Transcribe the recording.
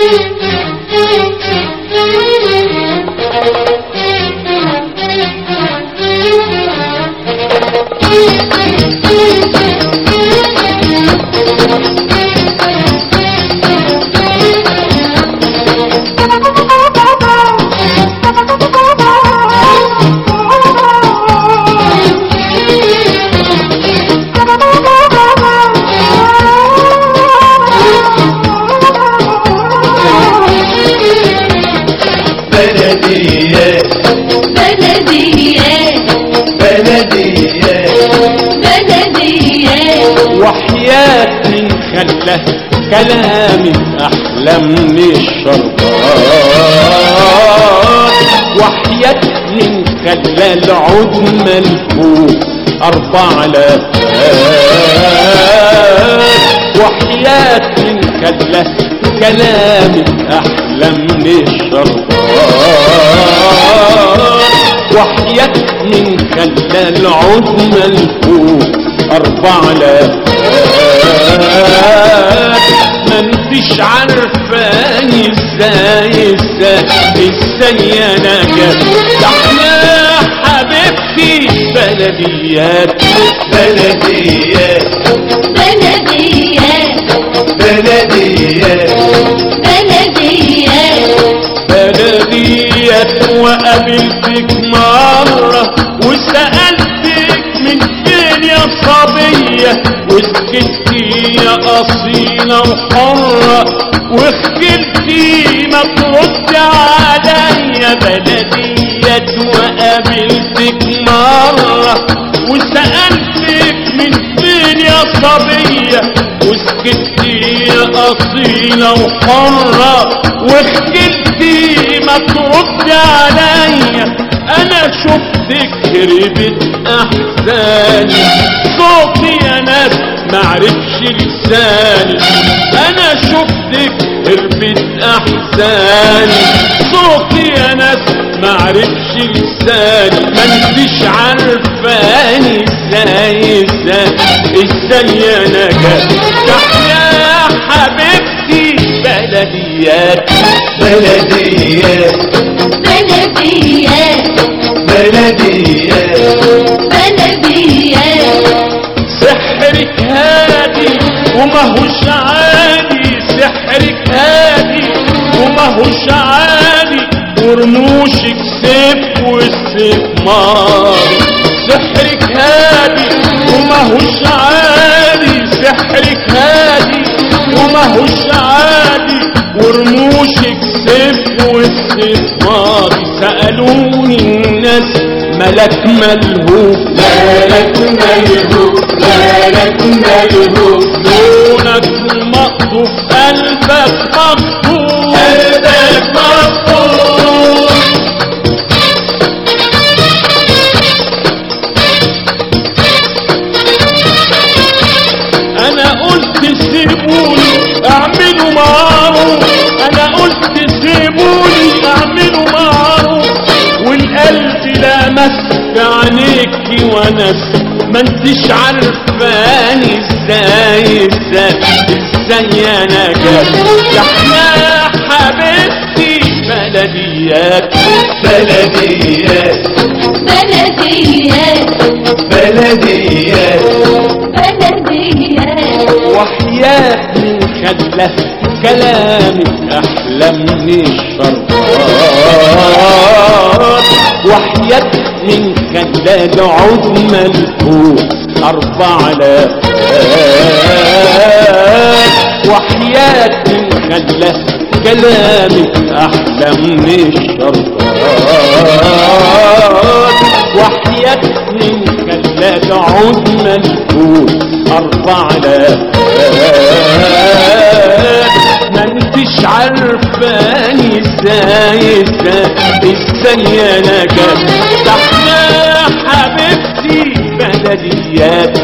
Thank you. خلى كلامي أحلى من الشربات وحياة من خلى العود ملفوف أربع لفات وحياة من خلى كلامي أحلى من الشربات وحياة من خلى العود ملفوف أربع لفات انتش عارفاني إزاي إزاي إزاي أنا جت. إحنا حبيبتي بلديات بلديات بلديات بلديات. بلديات. بلديات وقابلتك مرة وسألتك من فين يا صبية وسكتي يا أصيلة وحرة وسكتي ما ترد عليا بلديات وقابلتك مرة وسألتك من فين يا صبية؟ وسكتي يا أصيلة وحرة ما ترد عليا أنا شفتك هربت أحزاني صوتي يا ناس معرفش لساني. أنا شفتك هربت أحزاني. صوتي يا ناس معرفش لساني. ما انتش عارفاني إزاي إزاي. إزاي أنا جاي بلديات بلديات بلديات بلديات بلديات سحرك هادي وماهوش عادي سحرك هادي وماهوش عادي ورموشك سيف والسيف ماضي سحرك هادي وماهوش عادي سحرك ملك ملهوف مالك ملهوف مالك ملهوف لونك مقطوف قلبك مقطوف لمس عينيكي ونس ما أنتش عارفاني إزاي إزاي. إزاي أنا جاي يا إحنا حبيبتي بلديات بلديات. بلديات. بلديات. بلديات. وحياة من خلة كلامك أحلى من الشربات وحياة من خلة العود ملفوف أربع لفات وحياة من خلة كلامك أحلى من الشربات وحياة من خلة عود ملفوف أربع لفات إزاي إزاي إزاي أنا جت إحنا حبيبتي بلديات